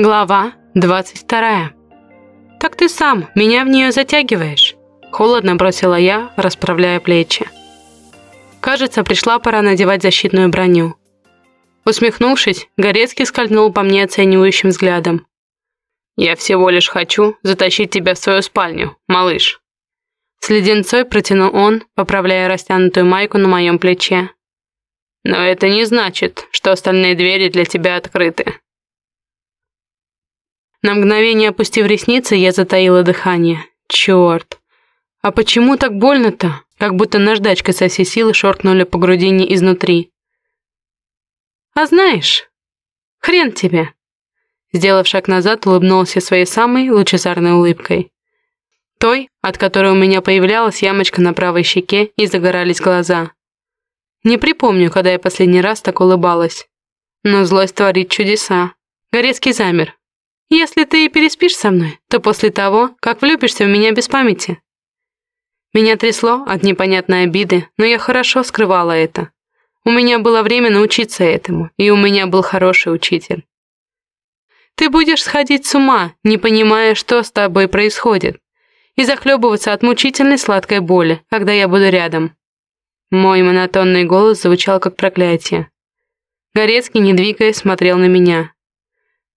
Глава 22. «Так ты сам меня в нее затягиваешь», — холодно бросила я, расправляя плечи. Кажется, пришла пора надевать защитную броню. Усмехнувшись, Горецкий скользнул по мне оценивающим взглядом. «Я всего лишь хочу затащить тебя в свою спальню, малыш». С леденцой протянул он, поправляя растянутую майку на моем плече. «Но это не значит, что остальные двери для тебя открыты». На мгновение опустив ресницы, я затаила дыхание. Черт. А почему так больно-то? Как будто наждачкой со всей силы шоркнули по грудине изнутри. А знаешь, хрен тебе. Сделав шаг назад, улыбнулся своей самой лучезарной улыбкой. Той, от которой у меня появлялась ямочка на правой щеке и загорались глаза. Не припомню, когда я последний раз так улыбалась. Но злость творит чудеса. Горецкий замер, если ты и переспишь со мной, то после того, как влюбишься в меня без памяти. Меня трясло от непонятной обиды, но я хорошо скрывала это. У меня было время научиться этому, и у меня был хороший учитель. Ты будешь сходить с ума, не понимая, что с тобой происходит, и захлебываться от мучительной сладкой боли, когда я буду рядом. Мой монотонный голос звучал как проклятие. Горецкий, не двигаясь, смотрел на меня.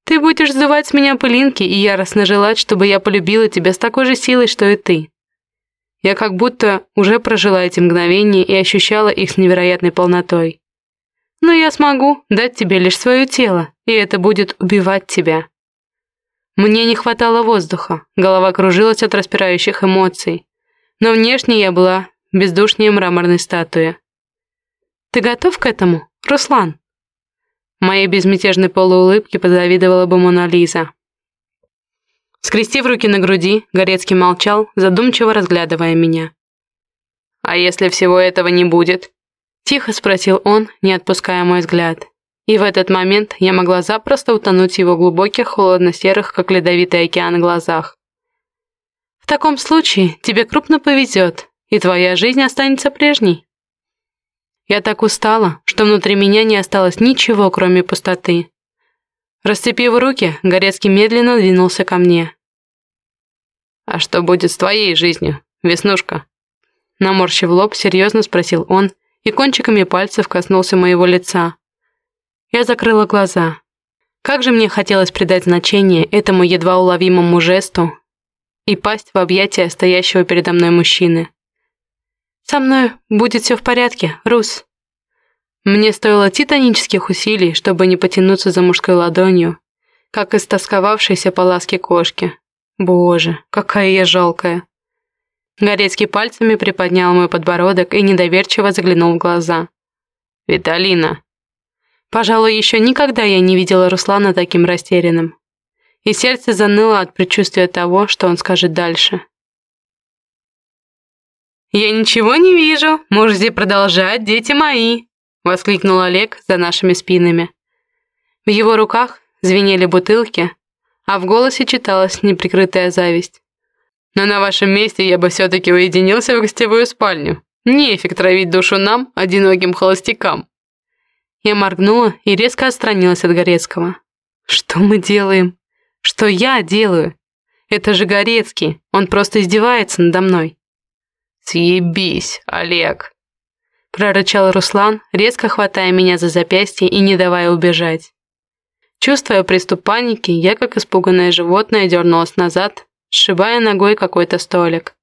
Ты будешь сдувать с меня пылинки и яростно желать, чтобы я полюбила тебя с такой же силой, что и ты. Я как будто уже прожила эти мгновения и ощущала их с невероятной полнотой. Но я смогу дать тебе лишь свое тело, и это будет убивать тебя. Мне не хватало воздуха, голова кружилась от распирающих эмоций, но внешне я была бездушнее мраморной статуи. Ты готов к этому, Руслан? Моей безмятежной полуулыбке позавидовала бы Мона Лиза. Скрестив руки на груди, Горецкий молчал, задумчиво разглядывая меня. «А если всего этого не будет?» Тихо спросил он, не отпуская мой взгляд. И в этот момент я могла запросто утонуть в его глубоких, холодно-серых, как ледовитый океан, глазах. «В таком случае тебе крупно повезет, и твоя жизнь останется прежней». Я так устала, что внутри меня не осталось ничего, кроме пустоты. Расцепив руки, Горецкий медленно двинулся ко мне. «А что будет с твоей жизнью, Веснушка?» Наморщив лоб, серьезно спросил он и кончиками пальцев коснулся моего лица. Я закрыла глаза. Как же мне хотелось придать значение этому едва уловимому жесту и пасть в объятия стоящего передо мной мужчины. «Со мной будет все в порядке, Рус». Мне стоило титанических усилий, чтобы не потянуться за мужской ладонью, как истосковавшейся по ласке кошки. Боже, какая я жалкая. Горецкий пальцами приподнял мой подбородок и недоверчиво заглянул в глаза. «Виталина!» Пожалуй, еще никогда я не видела Руслана таким растерянным. И сердце заныло от предчувствия того, что он скажет дальше. «Я ничего не вижу. Можете продолжать, дети мои!» — воскликнул Олег за нашими спинами. В его руках звенели бутылки, а в голосе читалась неприкрытая зависть. «Но на вашем месте я бы все-таки уединился в гостевую спальню. Нефиг травить душу нам, одиноким холостякам!» Я моргнула и резко отстранилась от Горецкого. «Что мы делаем? Что я делаю? Это же Горецкий, он просто издевается надо мной!» «Съебись, Олег!» прорычал Руслан, резко хватая меня за запястье и не давая убежать. Чувствуя приступ паники, я, как испуганное животное, дернулась назад, сшибая ногой какой-то столик.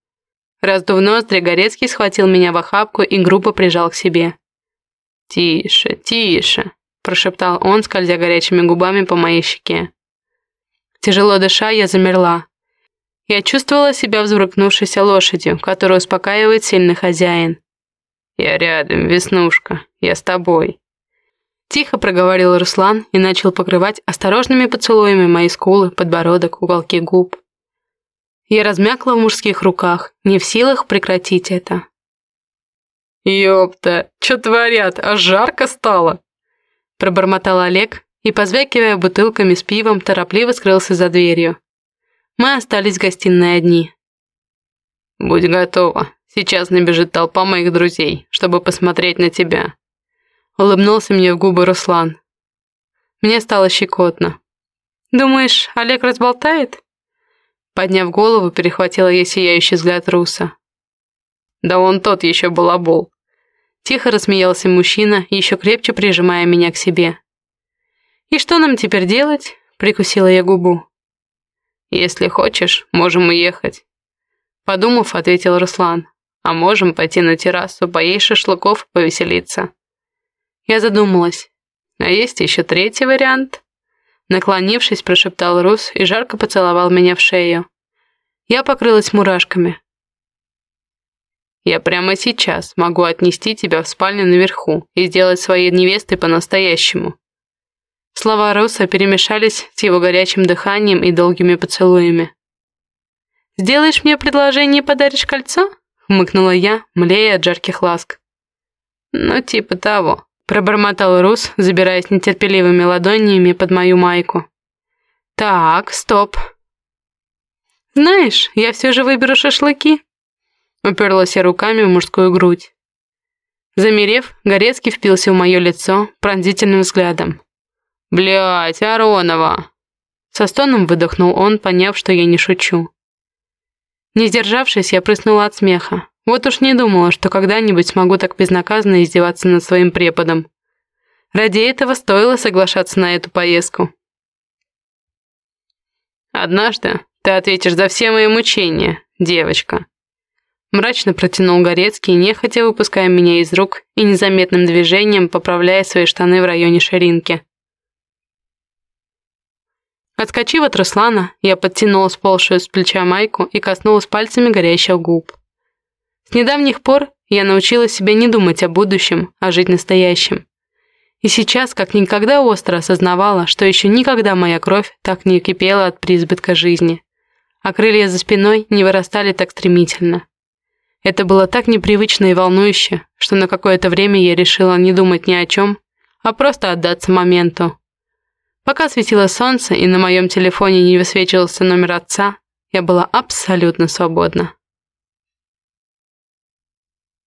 Раздув ноздри, Горецкий схватил меня в охапку и грубо прижал к себе. «Тише, тише», – прошептал он, скользя горячими губами по моей щеке. Тяжело дыша, я замерла, я чувствовала себя взбрыкнувшейся лошадью, которую успокаивает сильный хозяин. «Я рядом, Веснушка, я с тобой». Тихо проговорил Руслан и начал покрывать осторожными поцелуями мои скулы, подбородок, уголки губ. Я размякла в мужских руках, не в силах прекратить это. «Ёпта, чё творят, аж жарко стало!» Пробормотал Олег и, позвякивая бутылками с пивом, торопливо скрылся за дверью. Мы остались в гостиной одни. «Будь готова. Сейчас набежит толпа моих друзей, чтобы посмотреть на тебя». Улыбнулся мне в губы Руслан. Мне стало щекотно. Думаешь, Олег разболтает? Подняв голову, перехватила я сияющий взгляд Руса. Да он тот еще балабол. Тихо рассмеялся мужчина, еще крепче прижимая меня к себе. «И что нам теперь делать?» — прикусила я губу. «Если хочешь, можем уехать». Подумав, ответил Руслан. «А можем пойти на террасу, поесть шашлыков, повеселиться». Я задумалась. «А есть еще третий вариант?» Наклонившись, прошептал Рус и жарко поцеловал меня в шею. Я покрылась мурашками. «Я прямо сейчас могу отнести тебя в спальню наверху и сделать своей невестой по-настоящему». Слова Руса перемешались с его горячим дыханием и долгими поцелуями. «Сделаешь мне предложение и подаришь кольцо?» — хмыкнула я, млея от жарких ласк. «Ну, типа того», Пробормотал Рус, забираясь нетерпеливыми ладонями под мою майку. «Так, стоп». «Знаешь, я все же выберу шашлыки». Уперлась я руками в мужскую грудь. Замерев, Горецкий впился в мое лицо пронзительным взглядом. «Блядь, Аронова!» Со стоном выдохнул он, поняв, что я не шучу. Не сдержавшись, я прыснула от смеха. Вот уж не думала, что когда-нибудь смогу так безнаказанно издеваться над своим преподом. Ради этого стоило соглашаться на эту поездку. «Однажды ты ответишь за все мои мучения, девочка». Мрачно протянул Горецкий, нехотя выпуская меня из рук и незаметным движением поправляя свои штаны в районе ширинки. Отскочив от Руслана, я подтянула сползшую с плеча майку и коснулась пальцами горящих губ. С недавних пор я научилась себя не думать о будущем, а жить настоящим. И сейчас, как никогда остро осознавала, что еще никогда моя кровь так не кипела от преизбытка жизни, а крылья за спиной не вырастали так стремительно. Это было так непривычно и волнующе, что на какое-то время я решила не думать ни о чем, а просто отдаться моменту. Пока светило солнце и на моем телефоне не высвечивался номер отца, я была абсолютно свободна.